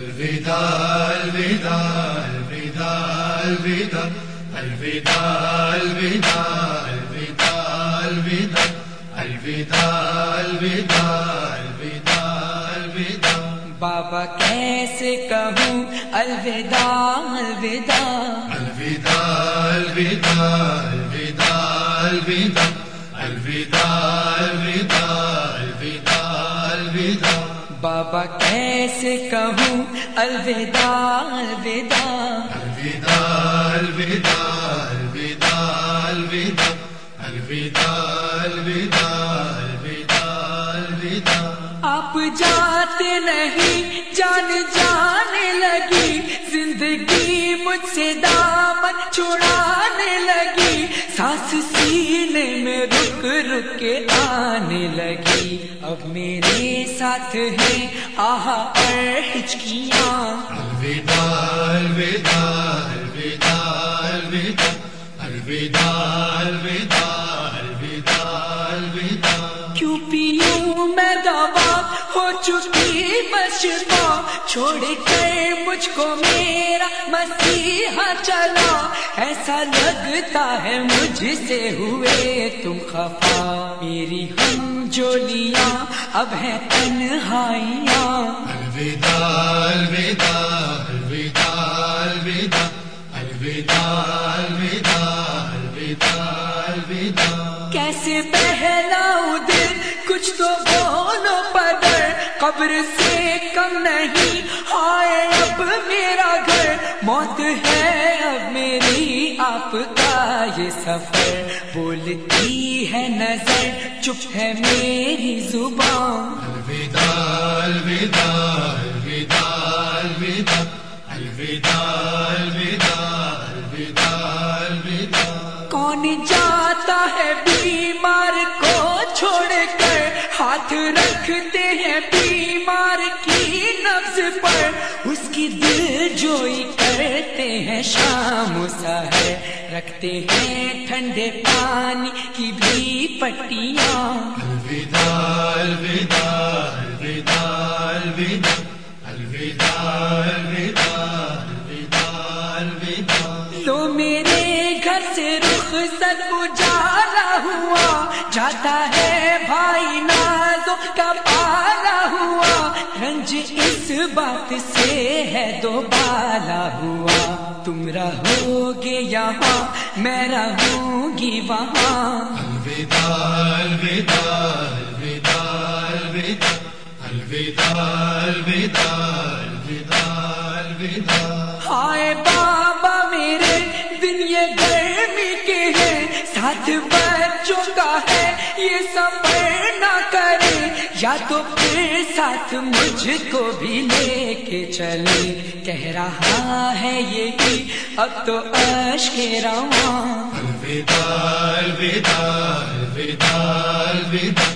الوداع الوداع الوداع الوداع. الوداع الوداع الوداع الوداع. الوداع الوداع الوداع الوداع. بابا کیسے کہوں؟ الوداع الوداع. الوداع الوداع الوداع الوداع. الوداع بابا کیسے کہوں؟ الوداع الوداع۔ الوداع الوداع الوداع الوداع۔ الوداع الوداع الوداع الوداع۔ آپ جاتے نہیں جان جانے لگی۔ زندگی مجھ سے دامن چھڑانے لگی۔ سانس سینے میں رک رک کے آنے لگی۔ اب میرے ساتھ ہے آہا اور ہچکیاں۔ الوداع پیوں میں دبا ہو چکی بشپا چھوڑ کر مجھ کو میرا مسیحا چلا۔ ایسا لگتا ہے مجھ سے ہوئے تم خفا۔ میری ہم جولیاں اب ہے تنہائیاں الوداع. کیسے پہلا دل؟ کچھ تو بولو پدر قبر سے کم نہیں. ہائے اب میرا گھر. موت ہے اب میری آپ کا یہ سفر. بولتی ہے نظر چپ ہے میری زبان. الوداع الوداع الوداع الوداع. الوداع الوداع الوداع کون جا بیمار کی نفس پر اس کی دل جوئی کرتے ہیں شام سہر رکھتے ہیں ٹھنڈے پانی کی بھی پٹیاں۔ الوداع الوداع الوداع الوداع الوداع الوداع الوداع تو میرے گھر سے رخ جا اجالا ہوا۔ جاتا ہے تم رہو گے یہاں میں رہوں گی وہاں۔ الوداع الوداع الوداع الوداع الوداع الوداع الوداع الوداع۔ ہائے بابا میرے دن یہ گرمی کے ہیں ساتھ بچوں کا ہے یہ سفر یا تو پھر ساتھ مجھ کو بھی لے کے چلے کہہ رہا ہے یہی اب تو عشق رواں۔ الوداع الوداع الوداع الوداع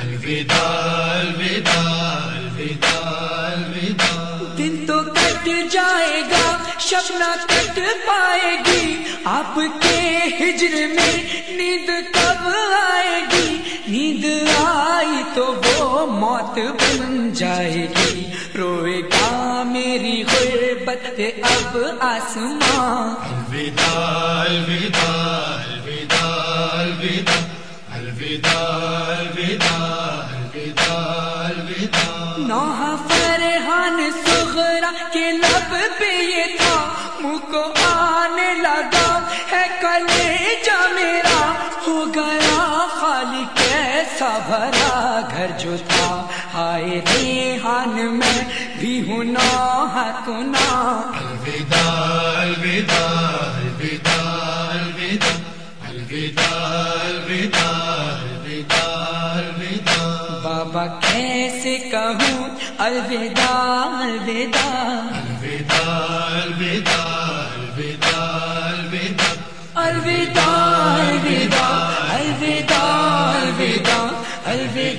الوداع الوداع الوداع الوداع۔ دن تو کٹ جائے گا شب نہ کٹ پائے گی۔ آپ کے ہجر میں نیند جائے گی۔ روئے گا میری غربت اب آسمان۔ الوداع الوداع الوداع الوداع الوداع الوداع الوداع۔ الوداع نوح سغرا کے لب پہ یہ تھا منہ کو آنے لگا ہے کلیجہ میرا۔ ہو گیا خالی کیسا بھرا گھر جو تھا۔ ہائے ریحان میں بھی ہوں نا۔ ہکنا الوداع الوداع الوداع الوداع الوداع الوداع الوداع۔ بابا کیسے کہوں؟ الوداع الوداع. الوداع الوداع الوداع الوداع. الوداع الوداع. الوداع الوداع.